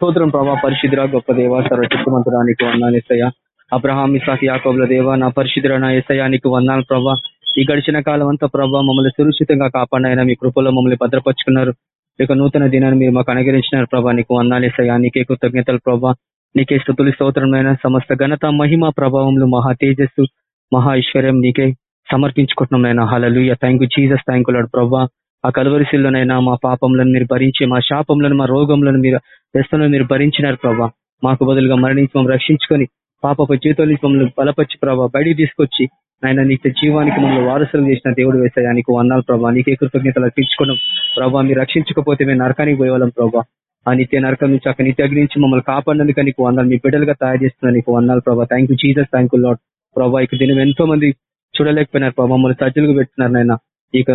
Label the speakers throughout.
Speaker 1: స్తోత్రం ప్రభా పరిశుద్ర గొప్ప దేవ సర్వశక్తిమంతుడానికి వందాలు ఎసయ్య అబ్రహాం ఇసాక్ యాకోబుల దేవ నా పరిశుద్ర నా ఎసయానికి వందాలు ప్రభా. ఈ గడిచిన కాలం అంతా ప్రభావ మమ్మల్ని సురక్షితంగా కాపాడినైనా మీ కృపలో మమ్మల్ని భద్రపరుచుకున్నారు. ఇక నూతన దినాన్ని మీరు మాకు అనుగరించినారు ప్రభా నీకు వందాలేసయ్యా నీకే కృతజ్ఞతలు ప్రభా. నీకే స్థుతులు స్తోత్రమైన సమస్త ఘనత మహిమ ప్రభావంలో మహా తేజస్సు మహా ఐశ్వర్యం నీకే సమర్పించుకుంటున్నాం హలలుయ thank you Jesus thank Lord ప్రభా. ఆ కలవరిశిల్లోనైనా మా పాపంలను మీరు భరించి మా శాపంలను మా రోగంలను మీరు వ్యస్తలను మీరు భరించినారు ప్రభా. మాకు బదులుగా మరణించి మమ్మల్ని రక్షించుకొని పాప జీవితంలో మమ్మల్ని బలపరిచి ప్రభా బయటికి తీసుకొచ్చి ఆయన నిత్య జీవానికి మమ్మల్ని వారసులు చేసిన దేవుడు వేస్తాయి నీకు వందాలు ప్రభా. నీకే కృతజ్ఞతలు అర్పించుకోవడం ప్రభా మీరు రక్షించకపోతే మేము నరకానికి పోయేవాళ్ళం ప్రభా. ఆ నిత్య నరకం నుంచి అక్కడ నిత్య అగ్ని నుంచి మమ్మల్ని కాపాడినందుకు నీకు వందాలు మీ బిడ్డలుగా తయారు చేస్తున్నా నీకు వందాలు ప్రభా. Thank you Jesus thank you Lord ప్రభా ఇక దినం ఎంతో మంది చూడలేకపోయినారు ప్రభా. మమ్మల్ని సజ్జలుగా పెట్టినారు నాయన. ఇక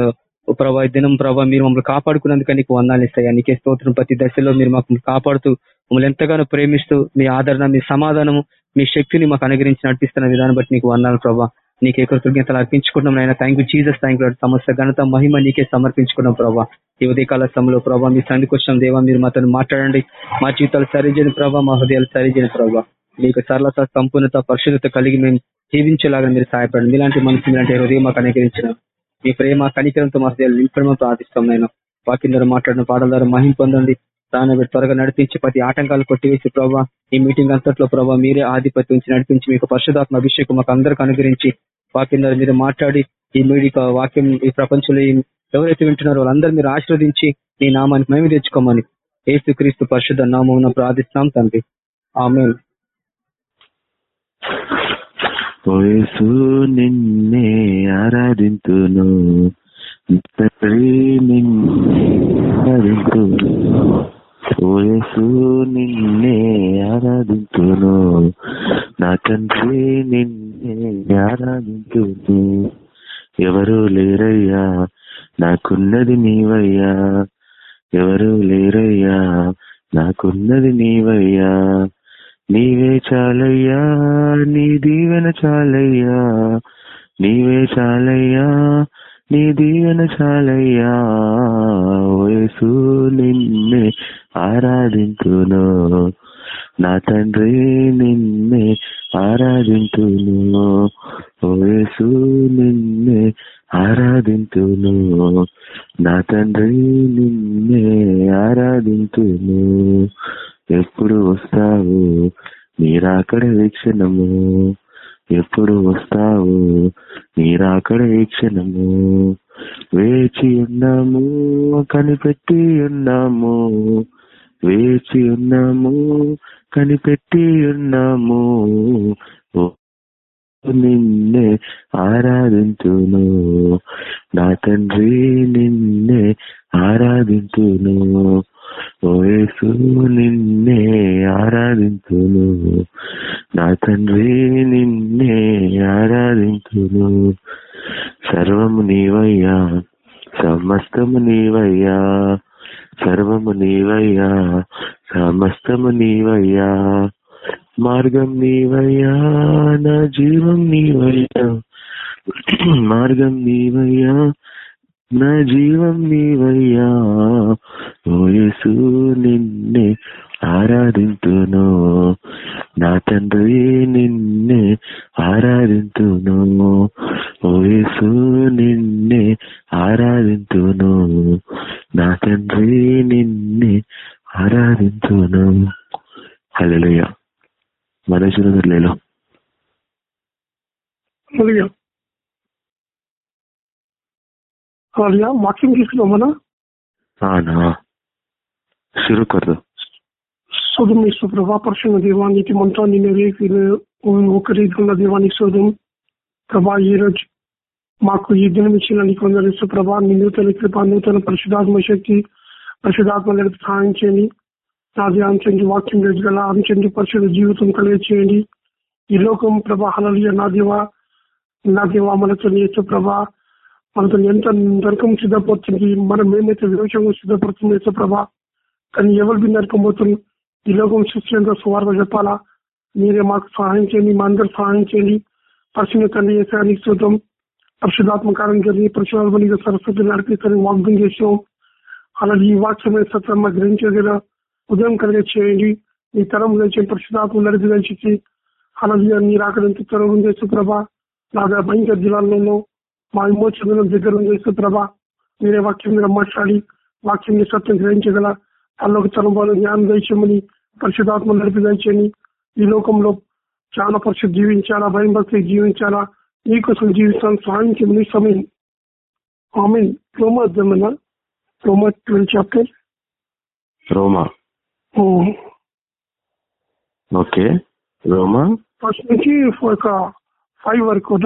Speaker 1: ప్రభా దినం ప్రభా మీరు మమ్మల్ని కాపాడుకున్నందుకు నీకు వందాలు ఇస్తాయా. నీకే స్తోత్రం. ప్రతి దశలో మీరు మాకు కాపాడుతూ మమ్మల్ని ఎంతగానో ప్రేమిస్తూ మీ ఆదరణ మీ సమాధానము మీ శక్తిని మాకు అనుగ్రహించి నడిపిస్తున్న విధానం బట్టి నీకు వందాలు ప్రభా. నీకే కృతజ్ఞతలు అర్పించుకుంటున్నాం ఆయన thank you Jesus thank you సమస్త ఘనత మహిమ నీకే సమర్పించుకున్నాం ప్రభా. ఈ ఉదయకాల సమయంలో ప్రభావ మీ సంధికి వచ్చిన దేవా మీరు మాతో మాట్లాడండి. మా జీవితాలు సరిజని ప్రభావ మా హృదయాలు సరిజని ప్రభావ మీకు సరళత సంపూర్ణత పరిశుద్ధత కలిగి మేము జీవించేలాగా మీరు సహాయపడండి. ఇలాంటి మనసు ఇలాంటి హృదయం మాకు అనుగ్రహించిన మీ ప్రేమ కనికరంతో మా హృదయాలు నింపడమో ప్రార్థిస్తాం నేను వాక్యం ద్వారా మాట్లాడిన పాటల ద్వారా మహిం పొందండి. దాన్ని త్వరగా నడిపించి ప్రతి ఆటంకాలు కొట్టివేసి ప్రభావ ఈ మీటింగ్ అంతట్లో ప్రభావ మీరే ఆధిపత్యం నుంచి నడిపించి మీకు పరిశుధాత్మ అభిషేకం మాకు అందరికి అనుగ్రహించి వాక్యం మీరు మాట్లాడి ఈ మీడియా వాక్యం ఈ ప్రపంచంలో ఎవరైతే వింటున్నారో వాళ్ళందరూ మీరు ఆశీర్వదించి మీ నామానికి మేము తెచ్చుకోమని ఏసు క్రీస్తు పరిశుద్ధ నామం ప్రార్థిస్తున్నాం తండ్రి. ఆమె
Speaker 2: నిన్నే ఆరాధింతును. ఓయసు నిన్నే ఆరాధింతును. నా తండ్రి నిన్నే ఆరాధింతును. ఎవరు లేరయ్యా? నాకున్నది నీవయ్యా. ఎవరు లేరయ్యా? నాకున్నది నీవయ్యా. నీవే చాలయ్యా నీ దీవెన చాలయ్యా. నీవే చాలయ్యా నీ దీవెన చాలయ్యా. వయసు నిన్నే ఆరాధింతును. నా తండ్రి నిన్నే ఆరాధింతును. వయసు నిన్నే ఆరాధింతును. నా తండ్రి నిన్నే ఆరాధింతును. ఎప్పుడు వస్తావు? మీరాకడ వీక్షణము. ఎప్పుడు వస్తావు? మీరాకడ వీక్షణము. వేచి ఉన్నాము కనిపెట్టి ఉన్నాము. వేచి ఉన్నాము కనిపెట్టి ఉన్నాము. నిన్నే ఆరాధించును నా తండ్రి నిన్నే ఆరాధించును వయసు నిన్నే ఆరాధింతును. నా తండ్రి నిన్నే ఆరాధింతును. సర్వము నీవయ్యా సమస్తము నీవయ్యా సర్వము నీవయ్యా సమస్తము నీవయ్యా. మార్గం నీవయ్యా నా జీవం నీవయ్యా. మార్గం నీవయ్యా నా జీవం నీవయ్యా. ఓయసు నిన్నే ఆరాధింతును. నా తండ్రి నిన్నే ఆరాధింతును. ఓయేసు నిన్నే ఆరాధింతును. నా తండ్రి నిన్నే ఆరాధింతును. హలోయ మనసులో
Speaker 3: వాక్యం తీసుకున్నామనా हाँ ना
Speaker 2: शुरू कर
Speaker 3: శోధం ఇసు ప్రభా పరశున్న దేవానికి మంత్రాన్ని ఒక ఒక ఉన్న దేవానికి శోధం ప్రభా ఈ రోజు మాకు ఈ దినం ఇచ్చిన నీకు వందలు ప్రభా నీ నూతన కృప నూతన పరిశుధాత్మ శక్తి పరిశుధాత్మ సహాయం చేయండి నా ధ్యానించండి వాక్యం గల ఆంచండి పరిశుద్ధ జీవితం కలిగచేయండి ఈ లోకం ప్రభా హలలియ నా దేవా నా దేవా మనతో నేర్చు ప్రభా మనతో ఎంత నరకం సిద్ధపడుతుంది మనం మేమైతే విరోచంగా సిద్ధపడుతుంది ప్రభా కానీ ఎవరు బి నరకం పోతుంది ఈ లోకం సృష్టి సువార్త చెప్పాలా? మీరే మాకు సహాయం చేయండి మా అందరు సహాయం చేయండి. పరిశుభ్ర తండ్రి చేశారు చూద్దాం పరిశుధాత్మకారం జరిగి పరిశుభాత్మని సరస్వతి నడిపిస్తారని వాగ్దం చేసాం అలాగే ఈ వాక్యమైన సత్యం గ్రహించేదిగా ఉదయం కలిగే చేయండి. మీ తరం గురించి పరిశుధాత్మ నడిపి దయచేసి అలాగే మీరు అక్కడ ఎంత త్వరగా చేస్తూ ప్రభా. నాగా భయంకర జిల్లాలలో మా విమోచన దగ్గర చేస్తూ ప్రభా. మీరే వాక్యం మీద మాట్లాడి వాక్యం సత్యం గ్రహించగల అల్లొక తరంబాలు జ్ఞానం దయచేయమని పరిశుధాత్మ నడిపి దయచేయని ఈ లోకంలో చాలా పరిశుద్ధి జీవించాలా భయం భక్తి జీవించాలా నీకోసం జీవిస్తాను సహాయం చేయమని సమయం. ఆమె రోమా అర్థమన్నా రోమా ట్వెల్వ్ చాప్టర్.
Speaker 2: రోమా. ఓకే. రోమా.
Speaker 3: ఫస్ట్ నుంచి ఒక ఫైవ్ వరకు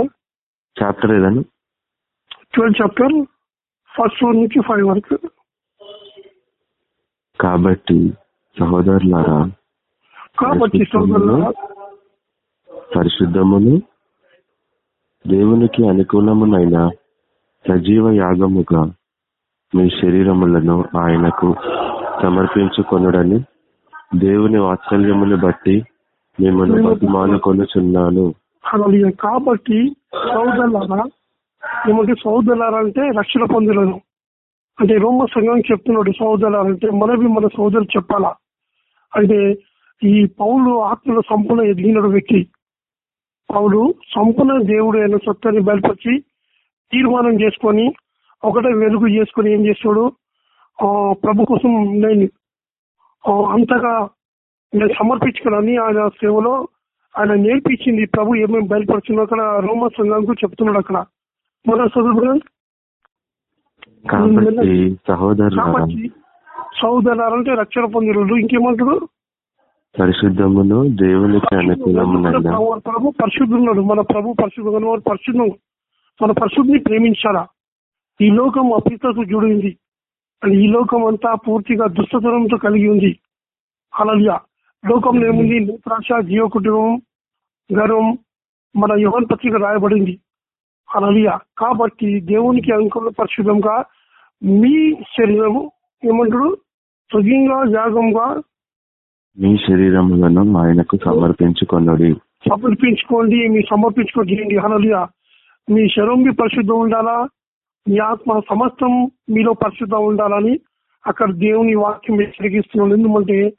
Speaker 2: చాప్టర్ ఏదని
Speaker 3: ట్వెల్వ్ చాప్టర్ ఫస్ట్ నుంచి ఫైవ్ వరకు.
Speaker 2: కాబట్టి సహోదరులారా
Speaker 3: కాబట్టి
Speaker 2: పరిశుద్ధమును దేవునికి అనుకూలమునైన సజీవ యాగముగా మీ శరీరములను ఆయనకు సమర్పించుకొనుడని దేవుని వాత్సల్యమును బట్టి మిమ్మల్ని బతిమాలుకొనుచున్నాను
Speaker 3: హల్లెలూయా. కాబట్టి సోదరులారా ఏమంటే సోదరులారా అంటే రక్షణ పొందలేదు అంటే రోమ సంఘం చెప్తున్నాడు సోదరులారా అంటే మనవి మన సోదరులు చెప్పాలా? అంటే ఈ పౌలు ఆత్మలో సంపూర్ణ ఎదిగిన వ్యక్తి. పౌలు సంపూర్ణ దేవుడు అయిన సత్యాన్ని బయలుపరిచి తీర్మానం చేసుకొని ఒకటే వెలుగు చేసుకొని ఏం చేస్తాడు? ఆ, ప్రభు కోసం నేను అంతగా నేను సమర్పించుకున్నాను ఆయన సేవలో ఆయన నేర్పించింది. ప్రభు ఏమేమి బయలుపరుచున్నా అక్కడ రోమ సంఘానికి చెప్తున్నాడు అక్కడ. మన చదువు
Speaker 2: కాబట్టి సహోదరులారా
Speaker 3: కాబట్టి సోదరులారంటే రక్షణ పొందినడు ఇంకేమంటాడు?
Speaker 2: పరిశుద్ధమును దేవునికి అనుకూలమునైన
Speaker 3: మన ప్రభు పరిశుద్ధున్నాడు. మన ప్రభు పరిశుద్ధంగా పరిశుద్ధం. మన పరిశుద్ధిని ప్రేమించాలా? ఈ లోకం అపితకు జుడింది. అని ఈ లోకం అంతా పూర్తిగా దుష్టతనంతో కలిగి ఉంది. అలలియా లోకంలో ఏముంది నేత్రాశ జీవ కుటుంబం గర్వం మన యువన్ పత్రిక రాయబడింది. అలలియా కాబట్టి దేవునికి అనుకూల పరిశుద్ధంగా మీ శరీరము ఏమంటాడు సజీవంగా యాగంగా
Speaker 2: మీ శరీరములను ఆయనకు సమర్పించుకొనుడి.
Speaker 3: సమర్పించుకోండి మీ సమర్పించుకోండి. హనలియా మీ శరీరం మీ పరిశుద్ధం ఉండాలా? మీ ఆత్మ సమస్తం మీలో పరిశుద్ధం ఉండాలని అక్కడ దేవుని వాక్యం హెచ్చరిస్తున్నాడు ఎందుకంటే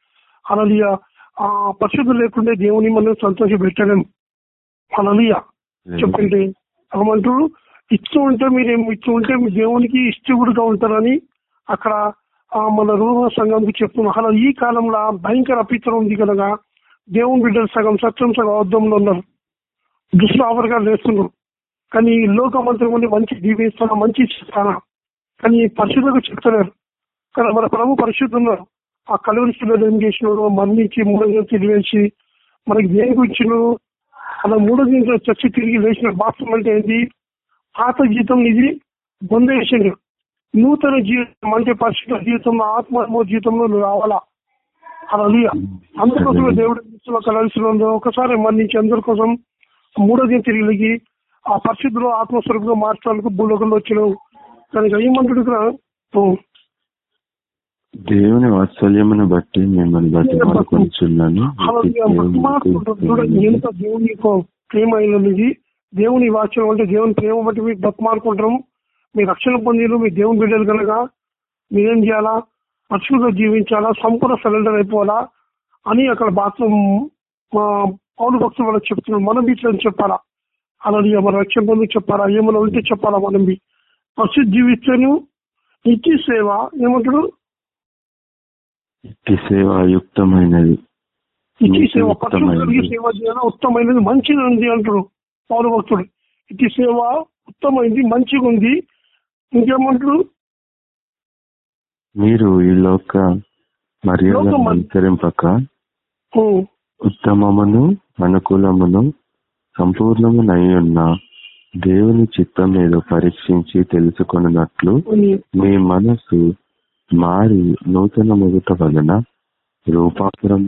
Speaker 3: హనలియా ఆ పరిశుద్ధం లేకుంటే దేవుని మనం సంతోష పెట్టలేం హనలియా చెప్పండి. ఏమంటూ ఇస్తూ ఉంటే మీరేం ఇస్తూ ఉంటే మీ దేవునికి ఇష్టగుడుగా ఉంటారని అక్కడ మన రూహ సంఘంకి చెప్తున్నాం అలా ఈ కాలంలో భయంకర అపిత్రం ఉంది కనుక దేవుని బిడ్డలు సగం సత్యం సగం అర్థంలో ఉన్నారు. దుష్ట ఆఫర్గా లేస్తున్నారు. కానీ ఈ లోకమంత్రం ఉండి మంచి దీవిస్తానా మంచి ఇస్తానా కానీ పరిశుద్ధంగా చెప్తలేరు. కానీ మన ప్రభు పరిశుద్ధున్నారు. ఆ కలువరిస్తున్నారు ఏం చేసినాడు మరణించి మూడో తిరిగి మనకి దేని ఇచ్చినాడు అలా మూడో దినం చచ్చి తిరిగి లేచిన బాత్రూమ్ అంటే ఏంటి పాత జీతం ఇది బొందేసిండు నూతన జీవితం అంటే పరిశుద్ధ జీవితంలో ఆత్మ జీవితంలో నువ్వు రావాలా? అలా అందుకోసమే దేవుడు కలవలసిన ఒకసారి మరణించి అందరి కోసం మూడో దిన తిరిగి ఆ పరిశుద్ధిలో ఆత్మస్వరూపంగా మార్చడానికి భూలోకంలో వచ్చినావు. కనుక ఏమంటాడు
Speaker 2: దేవుని వాత్సల్యమును బట్టి మిమ్మల్ని
Speaker 3: చూడండి ఎంత దేవుని ప్రేమ అయినది. దేవుని వాక్యం అంటే దేవుని ప్రేమ బట్టి మీకు బతిమాలుకుంటాం మీ రక్షణ పొందిలు మీ దేవుని బిడ్డలు కనుక మీరేం చేయాలా? పరిశుద్ధ జీవించాలా? సంపూర్ణ సరెండర్ అయిపోవాలా? అని అక్కడ బాత్రూమ్ పౌరు భక్తులు వాళ్ళకి చెప్తున్నాం మనం బీచ్లో చెప్పాలా? అలాగే మన రక్షణ పొంది చెప్పాలా? ఏమైనా ఉంటే చెప్పాలా మనం? బి పరిశుద్ధ జీవిస్తేను నిత్య సేవ ఏమంటాడు
Speaker 2: ఇట్టి సేవాయుక్తమైనది
Speaker 3: ఇచ్చి సేవ
Speaker 2: ఉత్తమైనది.
Speaker 3: పశువులకి సేవ చేయాలి? ఉత్తమైనది మంచిగా ఉంది అంటాడు పౌరు భక్తుడు ఇటు సేవ ఉత్తమైంది మంచిగా ఉంది ఇంకేమంటాడు
Speaker 2: మీరు ఈ లోక
Speaker 3: లోకం-
Speaker 2: అనుసరింపక ఉత్తమమును అనుకూలమును సంపూర్ణమునై ఉన్న దేవుని చిత్తం ఏదో పరీక్షించి తెలుసుకొనున్నట్లు
Speaker 3: అని
Speaker 2: మీ మనసు మారి నూతన మొదట వలన రూపాంతరం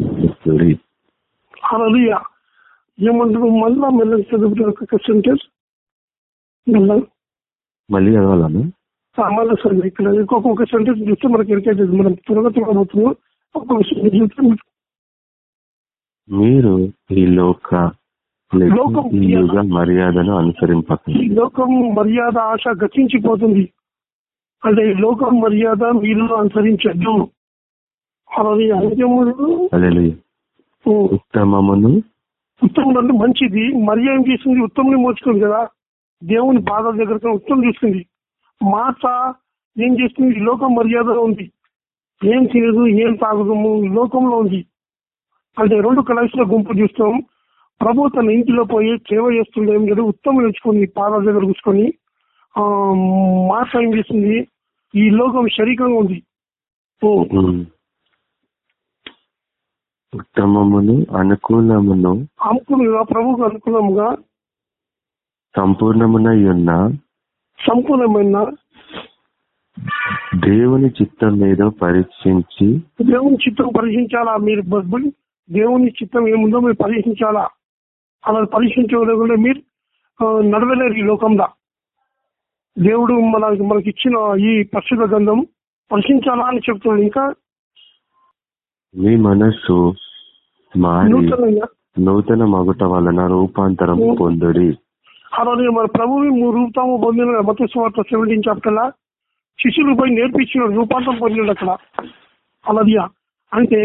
Speaker 3: ఏమంటాడు మళ్ళా మెల్లగా చదువుతాడు ఒక సెంటెన్స్ మళ్ళా?
Speaker 2: మళ్ళీ చదవాలను?
Speaker 3: మళ్ళా సరే ఇక్కడ ఇంకొక సెంటెన్స్ చూస్తే మనకి ఎరికైతుంది మనం త్వరగా త్వరగబోతున్నాం ఒక్కొక్క చూస్తే
Speaker 2: మీరు ఈ లోక యుగ మర్యాదను అనుసరింపక
Speaker 3: ఈ లోకం మర్యాద ఆశ గతించిపోతుంది. అంటే ఈ లోకం మర్యాద మీరు అనుసరించద్దు. అలాగే ఉమ్,
Speaker 2: ఉత్తమమును
Speaker 3: ఉత్తముడు అంటే మంచిది. మరి ఏం చేసింది? ఉత్తముని మోచుకుంది కదా. దేవుని బాధల దగ్గర ఉత్తమం తీసుకుంది మాత ఏం చేస్తుంది? లోక లోకం మర్యాదలో ఉంది. ఏం చేయదు ఏం తాగదము లోకంలో ఉంది. అంటే రెండు కలర్స్ల గుంపు చూస్తాం. ప్రభు తన ఇంటిలో పోయి సేవ చేస్తుంది ఏం లేదు ఉత్తమం ఎంచుకుంది పాదాల దగ్గర కూర్చుకొని ఆ మాట ఏం చేసింది? ఈ లోకం శరీరంగా ఉంది.
Speaker 2: ఉత్తమమును అనుకూలమును
Speaker 3: అనుకూలంగా ప్రభుకు అనుకూలంగా
Speaker 2: సంపూర్ణమునై ఉన్న
Speaker 3: సంపూర్ణమైన
Speaker 2: దేవుని చిత్తం ఏదో పరీక్షించి
Speaker 3: దేవుని చిత్తం పరీక్షించాలా? మీరు దేవుని చిత్తం ఏముందో మీరు పరీక్షించాలా? అలా పరీక్షించకుండా మీరు నడవలేరు ఈ లోకంలో. దేవుడు మన మనకి ఇచ్చిన ఈ పరిశుద్ధ గంధం పరీక్షించాలా అని చెప్తున్నాడు. ఇంకా
Speaker 2: మీ మనస్సు మారి నూతన మగుట వలన రూపాంతరం పొందుడి.
Speaker 3: అలాగే మన ప్రభువి రూపతాము పొందిన మత స్వార్థ సెవెంటీన్ చాప్టర్ శిష్యులు పోయి నేర్పించిన రూపాంతరం పొందినాడు అక్కడ అలాదియా. అంటే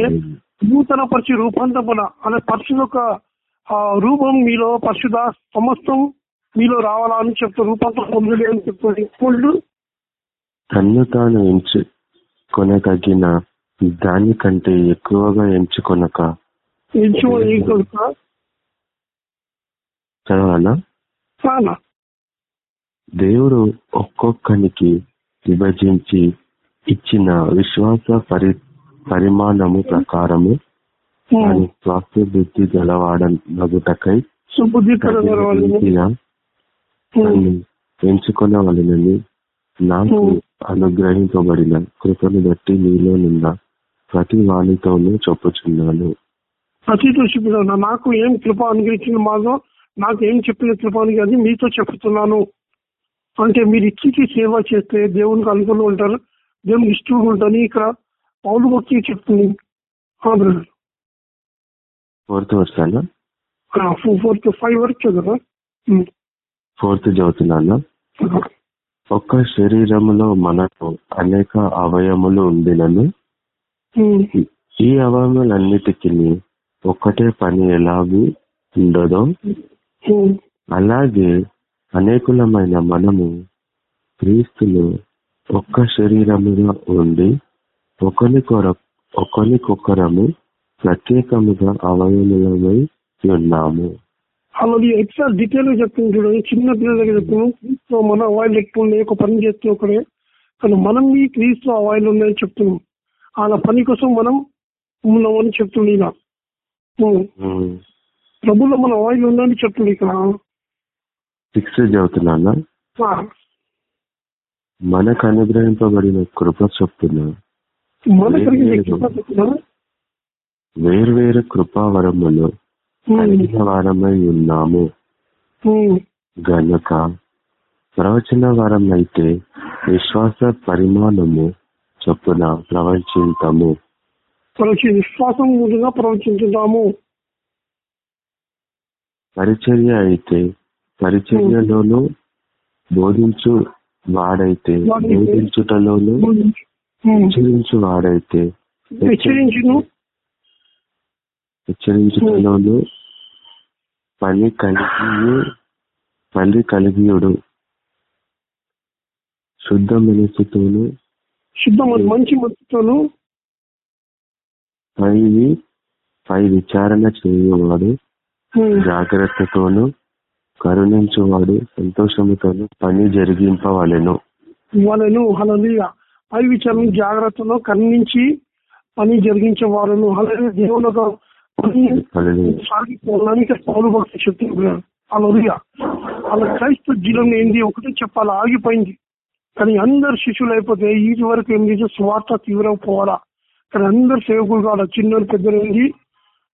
Speaker 3: నూతన పరిచి రూపాంతరపడ అనే పరిశుద్ధ యొక్క రూపం మీలో పరిశుద్ధ సమస్తం మీలో రావాలా అని చెప్తూ రూపాంతరం పొందలే అని చెప్తుంది
Speaker 2: తన్ను తాను ఎంచుకొనదగిన దానికంటే ఎక్కువగా ఎంచుకొనక. చదవాలా? దేవుడు ఒక్కొక్కనికి విభజించి ఇచ్చిన విశ్వాస పరి పరిమాణము ప్రకారము దాని స్వాస్థ్య బుద్ధి గలవాడనగుటకై నన్ను ఎంచుకున్న వాళ్ళని నాకు అనుగ్రహింపబడిన కృపను బట్టి మీలో నిన్న ప్రతి వాణితోనూ చెప్పుచున్నాను
Speaker 3: అతితో చెప్పిన నాకు ఏం కృప అనుగ్రహించిన మాదో నాకు ఏం చెప్పిన కృప అని అది మీతో చెప్తున్నాను. అంటే మీరు ఇచ్చికి సేవ చేస్తే దేవునికి అనుకుని ఉంటారు దేవునికి ఇష్టం ఉంటుంది ఇక్కడ పౌలు భక్తి చెప్తుంది.
Speaker 2: ఫోర్త్ వర్షాన?
Speaker 3: ఫోర్ టు ఫైవ్ వరకు చదువు.
Speaker 2: ఫోర్త్ చదువుతున్నాను? ఒక్క శరీరములో మనకు అనేక అవయములు ఉండినను. ఈ అవయములన్నిటికీ ఒక్కటే పని ఎలాగూ ఉండదో. అలాగే అనేకులమైన మనము క్రీస్తులు ఒక్క శరీరముగా ఉండి ఒకరికొర ఒకరికొకరము ప్రత్యేకముగా అవయములమై ఉన్నాము.
Speaker 3: అలాగే ఎక్స్ట్రా డీటెయిల్గా చెప్తుంది చూడండి. చిన్న పిల్లల దగ్గర చెప్తున్నాం క్రీస్తు మన అవాయిల్ ఎక్కువ ఉన్నాయి ఒక పని చేస్తే ఒకడే కానీ మనం ఈ క్రీస్తు అవాయిల్ ఉన్నాయని చెప్తున్నాం. అలా పని కోసం మనం ఉన్నామని చెప్తుంది ఇలా. ప్రభులో మన ఆయిల్ ఉందని చెప్తుంది ఇక్కడ
Speaker 2: మనకు అనుగ్రహింపబడిన కృప
Speaker 3: చెప్తున్నా?
Speaker 2: వేర్వేరు కృపావరములు. కలిగిన వారమై ఉన్నాము. గనుక ప్రవచన వరం అయితే విశ్వాస పరిమాణము చొప్పున ప్రవచింతము
Speaker 3: ప్రవచి విశ్వాసం ముందుగా ప్రవచించుదాము.
Speaker 2: పరిచర్య అయితే పరిచర్యలోను బోధించు వాడైతే బోధించుటలోను. హెచ్చరించు వాడైతే
Speaker 3: హెచ్చరించును.
Speaker 2: హెచ్చరించుటలోను పని కలిగి పని కలిగియుడు. శుద్ధ మనసుతోను
Speaker 3: శుద్ధ మంచి మనసుతోను
Speaker 2: పైవి పై విచారణ చేయవాడు. జాగ్రత్తతోను కరుణించువాడు సంతోషముతోను పని జరిగింపవలెను.
Speaker 3: వాళ్ళను హలలియ పై విచారణ జాగ్రత్తలో కన్నించి పని జరిగించే వారును అలాగే దేవుని. సాగిపోవడానికి పౌరు భక్తి చెప్తున్నారు అలా అలా క్రైస్తవ జీవనం ఏంది? ఒకటే చెప్పాలి. ఆగిపోయింది. కానీ అందరు శిష్యులు అయిపోతే ఈ వరకు ఏం చేసి స్వార్థ తీవ్రం పోవాలా? కానీ అందరు సేవకులు కావాలా? చిన్న పెద్దనుంది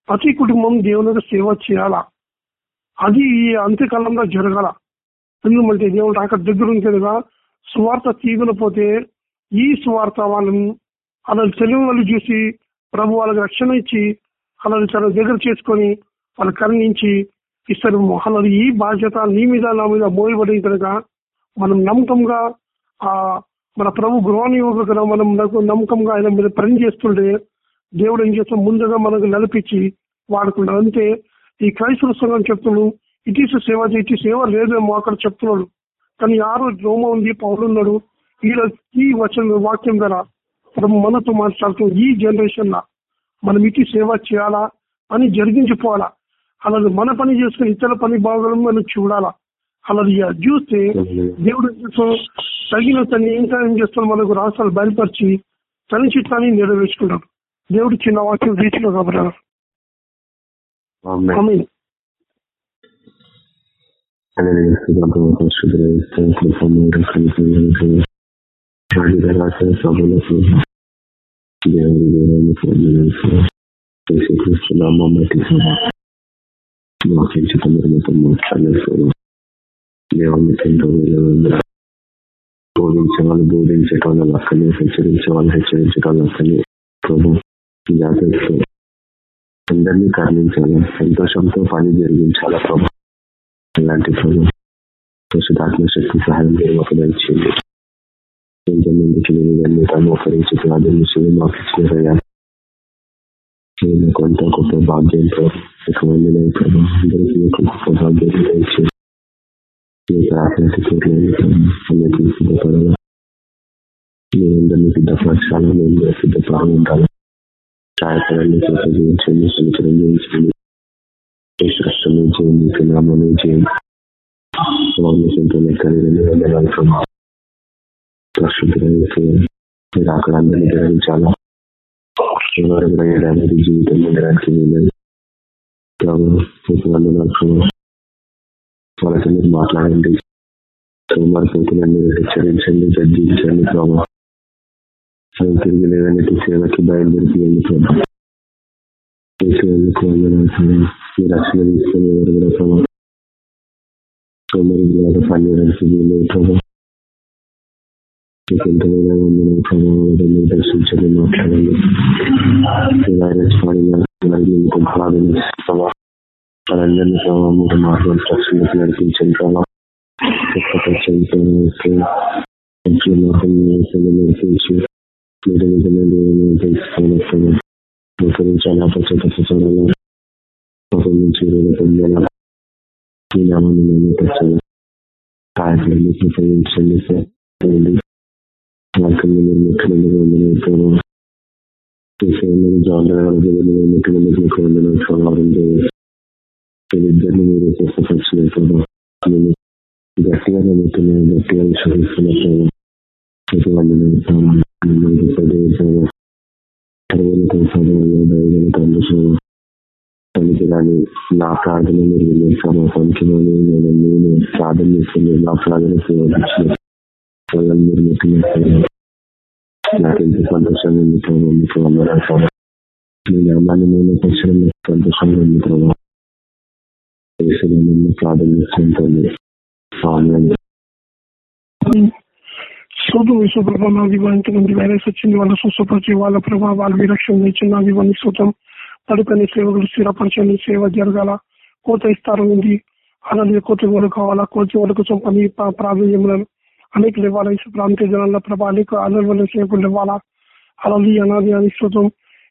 Speaker 3: ప్రతి కుటుంబం దేవునికి సేవ చేయాలా? అది ఈ అంత్యకాలంలో జరగాల. ఎందుకంటే దేవుడు అక్కడ దగ్గర ఉంది కదా స్వార్థ తీగలపోతే ఈ స్వార్థ వాళ్ళని అలా తెలివి వాళ్ళు చూసి ప్రభు వాళ్ళకి రక్షణ ఇచ్చి అలా తన దగ్గర చేసుకొని వాళ్ళు కరుణించి ఇస్తారు అలా ఈ బాధ్యత నీ మీద నా మీద మోయబడింది కనుక మనం నమ్మకంగా ఆ మన ప్రభు గృహాన్ని ఇవ్వక మనం నమ్మకంగా ఆయన మీద పని చేస్తుంటే దేవుడు ఏం చేస్తాం ముందుగా మనకు నడిపించి వాడుకున్నాడు అంతే ఈ క్రైస్తవ సంఘం చెప్తున్నాడు ఇటీసు సేవ ఇటు సేవ లేదేమో అక్కడ చెప్తున్నాడు. కానీ ఆ రోజు రోమ ఉంది పౌరున్నాడు ఈ రోజు ఈ వచన వాక్యం ద్వారా మనం మనతో మాట్లాడుతూ ఈ జనరేషన్ లా మనం ఇటు సేవ చేయాలా అని జరిగించిపోవాలా? అలాగే మన పని చేసుకుని ఇతర పని బాగోడం మనం చూడాలా? అలా చూస్తే దేవుడు? తగిన తను ఏం చేస్తాడు మనకు రాష్ట్రాలు బయలుపరిచి తన చిత్తాన్ని నెరవేర్చుకుంటాడు. దేవుడు చిన్న వాక్యం రీతిలో కాబట్టి.
Speaker 2: వాక్యించుట మీరు మాతో మాట్లాడలేదు దేవుని ఎంతో విలువైన బోధించే వాళ్ళు బోధించటం వాళ్ళు అక్కనే హెచ్చరించే వాళ్ళు హెచ్చరించటం అక్కనే ప్రభు జాగ్రత్తతో అందరినీ కరుణించాలి సంతోషంతో పని జరిగించాలా ప్రభు అలాంటి ప్రభు పరిశుధాత్మ శక్తి సహాయం మీరు మాకు దయచేయండి ఎంతమందికి నేను ఇవన్నీ తాను ఒకరించి ప్రార్థన మాకు ఇచ్చినారయ్యా నేను కొంత గొప్ప భాగ్యంతో ఎక్కువైన ప్రభు అందరికీ ఒక గొప్ప భాగ్యం దయచేయండి మీ ప్రార్థనకి అందరికీ సిద్ధపడాలి మీరందరినీ సిద్ధపరచాలి మేము కూడా ఉండాలి చేయండి చేయండి మీరు అక్కడ అందరినీ గ్రహించాలా ఎవరు జీవితం ఉండడానికి వందనాలు ప్రభు మీరు మాట్లాడండి. సోమవారపేతులన్నీ హెచ్చరించండి గర్జించండి ప్రభు తిరిగి లేవనటి సేవకి బయలుదేరిపోయింది ప్రభు మీ రక్షణ తీసుకుని ఎవరు కూడా సోమరి లాగా పనిచేయడానికి వీలేదు దర్శించండి మాట్లాడండి. వైరస్ పడిన ప్రభావ వాళ్ళందరినీ ప్రభావ మీరు రక్షణకు నడిపించండి ప్రభావ నడిపించి మీరు నిజమైన తెలుసుకోవాలి. నుంచి మీ నామాన్ని కార్యక్రమాన్ని ఉపయోగించండి వాక్యం మీరు ముఖ్యమంత్రి వందన వీళ్ళిద్దరిని మీరు స్వస్థపరిచిన ప్రభావ గట్టిగా నమ్ముతున్నాను గట్టిగా విశ్వసిస్తున్న పనికి రాని నా ప్రార్థన మీరు వినే పనికి నేను నేను ప్రార్థన చేస్తుంది నా ప్రార్థన సేవించిన మీరు నాకు ఎంత సంతోషంగా ఉంది మీకు అందరూ మీ నామాన్ని నేను సంతోషంగా ఉంది యేసునామములో ప్రార్థన చేస్తుంటుంది ఆమేన్.
Speaker 3: విశ్వప్రభ నా దివా ఇంతమంది వైరస్ వచ్చింది. వాళ్ళ స్వస్థపరిచి వాళ్ళ ప్రభావ వాళ్ళ విరక్షణ ఇచ్చిన నా దివాన్ని శోతం పడుకొని సేవకులు స్థిరపరచని సేవ జరగాల. కోత ఇస్తారు ఉంది. అలాగే కోతి వరకు కావాలా? కోతి వరకు చొప్పని ప్రాధాన్యములను అనేకలు ఇవ్వాలా ఇసు ప్రాంతీయ జనాల ప్రభా అనేక అలవల సేవకులు ఇవ్వాలా అలాది అనాది అని శ్రోతం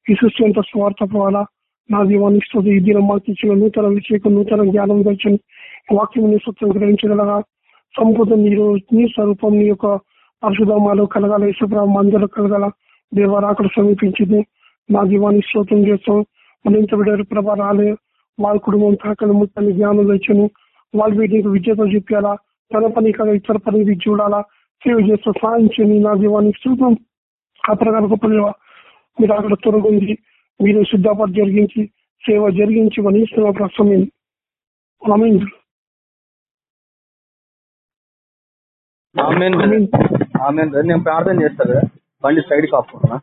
Speaker 3: ఈ సృష్టి అంత స్వార్థ పోవాలా? నా దీవాన్ని శ్రోతం ఈ దినం మాకు ఇచ్చిన నూతన విషయకు నూతన జ్ఞానం దర్శనం వాక్యం స్వత్వం గ్రహించగలగా. సంపూర్ణ నీ స్వరూపం నీ యొక్క పరిశుధామాలు కలగాల. యశుప్రామ అందరూ కలగాల. దేవారా అక్కడ సమీపించింది. నా దీవాన్ని శ్రోతం చేస్తాం మన ప్రభా రాలే. వాళ్ళ కుటుంబం తాకని ముట్టని జ్ఞానం తెచ్చను వాళ్ళ వీటికి విద్యతో చెప్పాలా తన పని కదా ఇతర పని చూడాలా. సేవ చేస్తూ సాధించండి నా దీవానికి శ్రోతం ఆ ప్రకారం గొప్ప మీరు అక్కడ తొలగింది మీరు సిద్ధపాటు జరిగించి సేవ జరిగించి మన ఇస్తున్న ప్రస్తుతం
Speaker 1: నేను ప్రార్థన చేస్తా కదా బండి సైడ్ కాపుకున్నా.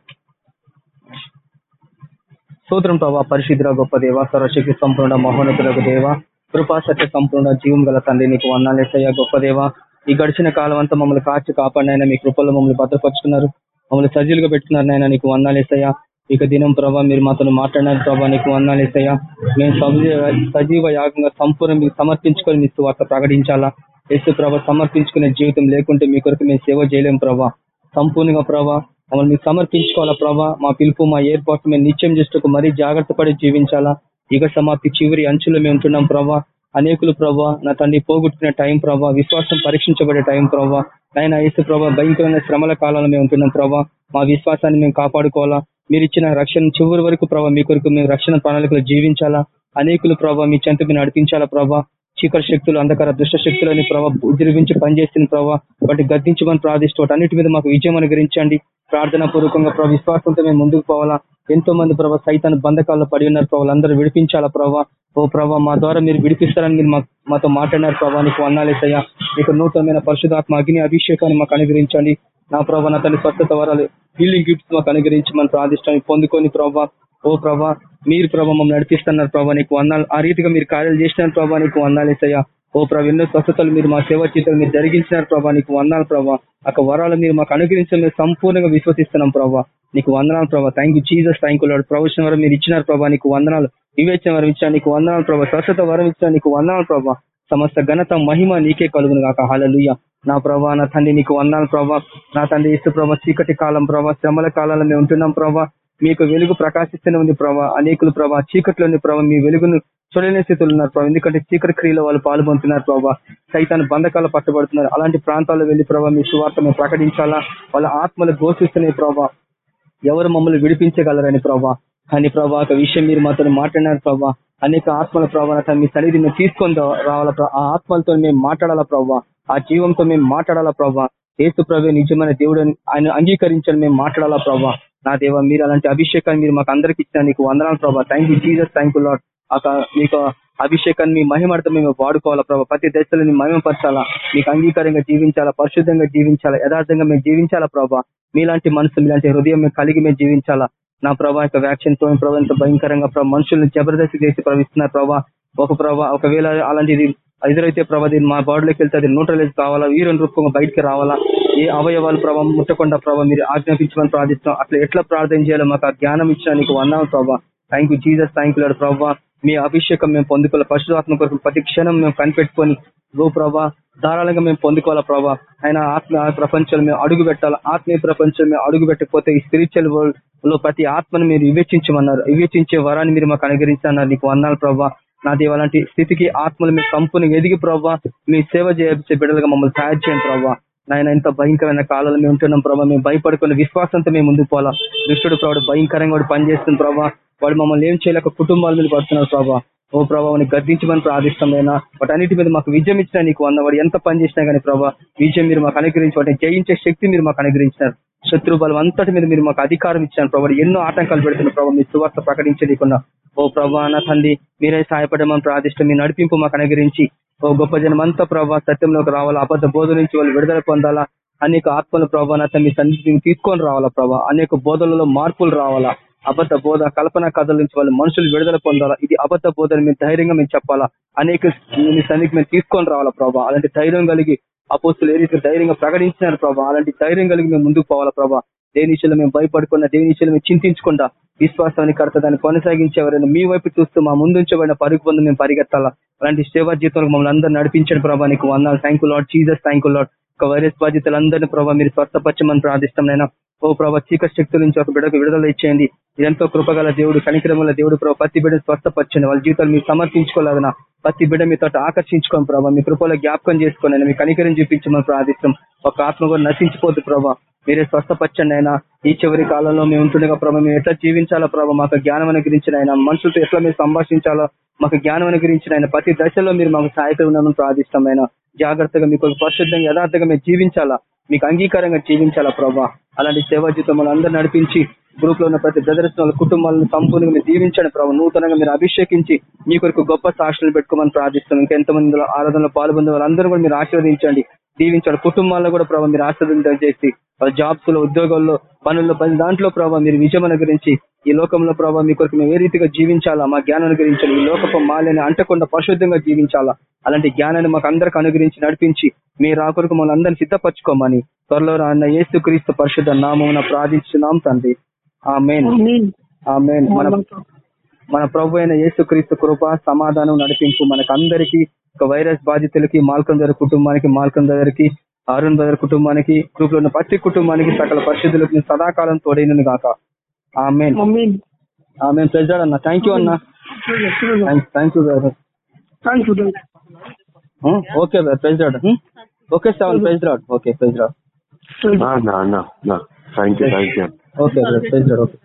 Speaker 1: సూత్రం ప్రభా పరిశుద్ర గొప్ప దేవ సర్వశక్తి సంపూర్ణ మహోన్నతులకు దేవ కృపా సత్య సంపూర్ణ జీవం గల తండ్రి నీకు వందాలేసయ్యా గొప్ప దేవ. ఈ గడిచిన కాలం అంతా మమ్మల్ని కాచి కాపాడినైనా మీ కృపల్లో మమ్మల్ని భద్రపరుచుకున్నారు. మమ్మల్ని సజ్జీలుగా పెట్టుకున్నారు నాయన నీకు వందాలేసయ్యా ఇక దినం ప్రభా మీరు మాతో మాట్లాడడానికి ప్రభా నీకు వందాలేసయ్యా మేము సజీవ సజీవ యాగంగా సంపూర్ణ మీకు సమర్పించుకొని మీ వార్త ప్రకటించాలా? ఎస్సు ప్రభా సమర్పించుకునే జీవితం లేకుంటే మీ కొరకు మేము సేవ చేయలేం ప్రభా. సంపూర్ణంగా ప్రభా మమ్మల్ని మీకు సమర్పించుకోవాలా ప్రభా? మా పిలుపు మా ఏర్పాటు మేము నిత్యం చేస్తూ మరీ జాగ్రత్త పడి జీవించాలా? యుగ సమాప్తి చివరి అంచులో మేము ఉంటున్నాం ప్రభా. అనేకులు ప్రభా నా తండ్రి పోగొట్టుకునే టైం ప్రభా విశ్వాసం పరీక్షించబడే టైం ప్రభా. ఆయన యేసు ప్రభా భయంకరమైన శ్రమల కాలంలో మేము ఉంటున్నాం ప్రభా. మా విశ్వాసాన్ని మేము కాపాడుకోవాలా? మీరు ఇచ్చిన రక్షణ చివరి వరకు ప్రభావ మీ కొరకు మేము రక్షణ ప్రణాళికలు జీవించాలా? అనేకులు ప్రభావ మీ చెంత మీరు నడిపించాలా ప్రభా? చీకటి శక్తులు అంధకార దుష్ట శక్తులని ప్రభావ ఉద్రవించి పనిచేస్తున్న ప్రభావ వాటి గద్దించమని ప్రార్థిస్తూ అన్నిటి మీద మాకు విజయం అనుగ్రహించండి. ప్రార్థన పూర్వకంగా ప్రభావ విశ్వాసంతో మేము ముందుకు పోవాలా? ఎంతో మంది ప్రభావ సైతాన్ బంధకాల్లో పడి ఉన్నారు ప్రభావ అందరూ విడిపించాలా ప్రభావ ఓ ప్రభావ మా ద్వారా మీరు విడిపిస్తారని మీరు మా- మాతో మాట్లాడినారు ప్రభావ నీకు అన్నాలేసయ్యా మీకు నూతనమైన పరిశుధాత్మ అగ్ని అభిషేకాన్ని మాకు అనుగ్రహించండి. నా ప్రభావ నా తల్లి స్వస్థత వరాలు హీలింగ్ గిఫ్ట్స్ మాకు అనుగ్రహించమని ప్రార్థిస్తాం పొందుకొని ప్రభావ ఓ ప్రభా మీరు ప్రభావం మమ్మల్ని నడిపిస్తున్నారు ప్రభావ నీకు వందాలు ఆ రీతిగా మీరు కార్యాలు చేసినారు ప్రభావ నీకు అన్నాలేసయ్యా ఓ ప్రభా ఎన్నో స్వస్థతలు మీరు మా సేవ చేతలు మీరు జరిగించినారు ప్రభా. నీకు వందాలు ప్రభా. అక్కడ వరాలు మీరు మాకు అనుగ్రహించడం మేము సంపూర్ణంగా విశ్వసిస్తున్నాం ప్రభా. నీకు వందనాలు ప్రభా. Thank you Jesus thank you Lord ప్రవచన వరం మీరు ఇచ్చినారు ప్రభా నీకు వందనాలు. వివేచన వరం ఇచ్చిన నీకు వందనాలు ప్రభా. స్వస్థత వరం ఇచ్చిన నీకు వందనాలు ప్రభా. సమస్త ఘనత మహిమ నీకే కలుగును కాక హాలలుయ నా ప్రభా నా తండ్రి నీకు వందనాలు ప్రభా. నా తండ్రి ఇసు ప్రభా చీకటి కాలం ప్రభా శ్రమల కాలంలో మేము ఉంటున్నాం ప్రభా. మీకు వెలుగు ప్రకాశిస్తూనే ఉంది ప్రభా. అనేకులు ప్రభా చీకట్లోని ప్రభా. మీ వెలుగును చూడలేని స్థితిలో ఉన్నారు ప్రభా. ఎందుకంటే చీకటి క్రియలో వాళ్ళు పాల్గొంటున్నారు ప్రభా. సైతాన్ని బంధకాలు పట్టబడుతున్నారు. అలాంటి ప్రాంతాల్లో వెళ్ళి ప్రభా మీ సువార్త మేము ప్రకటించాలా? వాళ్ళ ఆత్మలు ఘోషిస్తున్నాయి ప్రభా. ఎవరు మమ్మల్ని విడిపించగలరని ప్రభా కానీ ప్రభా ఒక విషయం మీరు మాతో మాట్లాడినారు ప్రభా అనేక ఆత్మల ప్రభావ మీ సన్నిధి మేము తీసుకొని రావాల రావాలా ఆ ఆత్మలతో మేము మాట్లాడాలా ప్రభా ఆ జీవంతో మేము మాట్లాడాలా ప్రభా ఏసు ప్రభు నిజమైన దేవుడు ఆయన అంగీకరించని మేము మాట్లాడాలా ప్రభా నా దేవ మీరు అలాంటి అభిషేకాన్ని మీరు మాకు అందరికి ఇచ్చిన నీకు వందనాలు ప్రభా thank you Jesus thank you Lord మీకు అభిషేకాన్ని మీ మహిమార్థం మేము వాడుకోవాలా ప్రభా ప్రతి దశలో మీ మహిమపరచాలా? మీకు అంగీకారంగా జీవించాలా? పరిశుద్ధంగా జీవించాలా? యథార్థంగా మేము జీవించాలా ప్రభా మీలాంటి మనసు మీలాంటి హృదయం మేము కలిగి మేము జీవించాలా? నా ప్రభా యొక్క వ్యాక్సిన్తో ప్రభావ ఎంత భయంకరంగా ప్రభావ మనుషుల్ని జబర్దస్త్ చేసి ప్రవహిస్తున్నారు ప్రభా. ఒక ప్రభా ఒకవేళ అలాంటిది ఎదురైతే ప్రభా దీన్ని మా బాడీలోకి వెళ్తే అది న్యూట్రలైజ్ కావాలా? వీరన్ రూపంగా బయటికి రావాలా? ఏ అవయవాలు ప్రభావం ముట్టకుండా ప్రభావ మీరు ఆజ్ఞాపించమని ప్రార్థిస్తాం అట్లా ఎట్లా ప్రార్థన చేయాలో మాకు ఆ జ్ఞానం ఇచ్చిన నీకు వందాం ప్రభా. Thank you Jesus thank you ప్రభా మీ అభిషేకం మేము పొందుకోవాలి. పశురాత్మ కొరకు ప్రతి క్షణం మేము కనిపెట్టుకొని గో ప్రభా ధారాళంగా మేము పొందుకోవాలా ప్రభా? ఆయన ఆత్మ ప్రపంచం మేము అడుగు పెట్టాలా? ఆత్మీయ ప్రపంచం మేము అడుగు పెట్టకపోతే ఈ స్పిరిచువల్ వరల్డ్లో ప్రతి ఆత్మను మీరు వివేచించమన్నారు. వివేచించే వరాన్ని మీరు మాకు అనుగ్రహించన్నారు నీకు వందాలు ప్రభా. నా దేవ అలాంటి స్థితికి ఆత్మలు మీ కంపుని ఎదిగి ప్రభా మీ సేవ చేసే బిడ్డలుగా మమ్మల్ని తయారు చేయండి ప్రభా. నాయన ఎంత భయంకరమైన కాలంలో మేము ఉంటున్నాం ప్రభా. మేము భయపడుకున్న విశ్వాసంతో మేము ముందుకు పోవాలా. దుష్టుడు ప్రభావ భయంకరంగా వాడు పనిచేస్తుంది ప్రభా. వాడు మమ్మల్ని ఏం చేయలేక కుటుంబాల మీద పడుతున్నారు ప్రభా. ఓ ప్రభావం గర్దించమని ప్రార్థిస్తామైనా వాటన్నిటి మీద మాకు విజయం ఇచ్చిన నీకు అన్నవాడు ఎంత పని చేసినా కానీ ప్రభావ విజయం మీరు మాకు అనుగ్రహించి వాటిని జయించే శక్తి మీరు మాకు అనుగ్రహించినారు. శత్రు బలం అంతటి మీద మీరు మాకు అధికారం ఇచ్చారు ప్రభావ ఎన్నో ఆటంకాలు పెడుతున్న ప్రభావ మీ సువార్త ప్రకటించలేకుండా ఓ ప్రభా నా తండ్రి మీరే సహాయపడమని ప్రార్థిష్టం మీ నడిపింపు మాకు అనుగ్రహించి ఓ గొప్ప జనం అంతా ప్రభావ సత్యంలోకి రావాలా అబద్ధ బోధ నుంచి వాళ్ళు విడుదల పొందాలా అనేక ఆత్మల ప్రభావ మీ తండ్రి సన్నిధిని తీసుకొని రావాలా ప్రభావ అనేక బోధనలో మార్పులు రావాలా. అబద్ధ బోధ కల్పన కథల నుంచి వాళ్ళు మనుషులు విడుదల పొందాలా? ఇది అబద్ధ బోధన మేము ధైర్యంగా మేము చెప్పాలా? అనేక మీ సన్నిధికి మేము తీసుకొని రావాలా ప్రభా? అలాంటి ధైర్యం కలిగి అపోస్తులు ఏ రీతిగా ధైర్యంగా ప్రకటించినారు ప్రభా? అలాంటి ధైర్యం కలిగి మేము ముందుకు పోవాలా ప్రభా? దేని విషయంలో మేము భయపడకుండా దేని విషయంలో మేము చింతించకుండా విశ్వాసాన్ని కడత దాన్ని కొనసాగించేవారైనా మీ వైపు చూస్తూ మా ముందుంచబడిన పరుగు పొందు మేము పరిగెత్తాలా? అలాంటి సేవా జీవితంలో మమ్మల్ని అందరూ నడిపించండి ప్రభా. నీకు వందాలు thank you Lord Jesus thank you Lord ఒక వైరస్ బాధితులందరినీ ప్రభావ మీరు స్వస్థపచ్చమని ప్రార్థిస్తాం నైనా ఓ ప్రభా చీకటి శక్తుల నుంచి ఒక బిడకు విడుదల ఇచ్చేయండి. ఎంతో కృపగల దేవుడు కనికరముల దేవుడు ప్రభావ ప్రతి బిడ్డను స్వస్థపరచండి. వాళ్ళ జీవితాలు మీరు సమర్పించుకోలేదన ప్రతి బిడ్డ మీతో ఆకర్షించుకోండి ప్రభావ మీ కృపలో జ్ఞాపకం చేసుకోండి మీ కనికరం చూపించమని ప్రార్థిస్తాం ఒక ఆత్మ కూడా నశించిపోదు ప్రభావ మీరే స్వస్థపరచండి అయినా ఈ చివరి కాలంలో మేము ఉంటుండగా ప్రభావ మేము ఎట్లా జీవించాలో ప్రభావ మాకు జ్ఞానం అనుగ్రహించిన ఆయన. మనుషులతో ఎట్లా మీరు సంభాషించాలో? మాకు జ్ఞానం అనుగ్రహించిన ఆయన. ప్రతి దశలో మీరు మాకు సహాయకులు ఉన్నామని ప్రార్థిస్తాం ఆయన. జాగ్రత్తగా మీకు పరిశుద్ధంగా యథార్థంగా మేము జీవించాలా? మీకు అంగీకారంగా జీవించాలా ప్రభా? అలాంటి సేవా జీవితం మన అందరూ నడిపించి గ్రూప్లో ఉన్న ప్రతి బ్రదర్స్ వాళ్ళ కుటుంబాలను సంపూర్ణంగా మీరు దీవించండి ప్రభావ నూతనంగా మీరు అభిషేకించి మీ కొరకు గొప్ప సాక్షులు పెట్టుకోమని ప్రార్థిస్తాం ఇంకెంతమంది ఆరాధనలో పాల్గొన్న వాళ్ళందరూ కూడా మీరు ఆశీర్వదించండి దీవించాడు. కుటుంబాల్లో కూడా ప్రభావ మీరు ఆశీర్వదించ చేసి జాబ్స్లో ఉద్యోగాల్లో పనుల్లో పని దాంట్లో ప్రభావ మీరు విజయం అనుగ్రహించి ఈ లోకంలో ప్రభావ మీ కొరకు మేము ఏ రీతిగా జీవించాలా మా జ్ఞానం అనుగ్రహించాలి ఈ లోకపు మాలని అంటకుండా పరిశుద్ధంగా జీవించాలా. అలాంటి జ్ఞానాన్ని మాకు అందరికి అనుగ్రహించి నడిపించి మీ రాకొరకు మమ్మల్ని అందరినీ సిద్ధపరచుకోమని త్వరలో రాన్న యేసు క్రీస్తు పరిశుద్ధ నామం ప్రార్థించున్నాం తండ్రి. ఆ మెయిన్ ఆ మెయిన్ మన మన ప్రభు అయిన యేసుక్రీస్తు కృప సమాధానం నడిపింపు మనకు అందరికీ వైరస్ బాధితులకి మాల్కం కుటుంబానికి మాల్కం అరుణ్ బ్రదర్ కుటుంబానికి గ్రూప్లో ఉన్న ప్రతి కుటుంబానికి సకల పరిశుద్ధులకు సదాకాలం తోడైనను గాక. ఆమె ఆమె ప్రెసిడెంట్ అన్న. థ్యాంక్ యూ అన్న. Thank you brother
Speaker 3: thank you thank
Speaker 1: okay okay seven president okay
Speaker 2: you
Speaker 1: okay president okay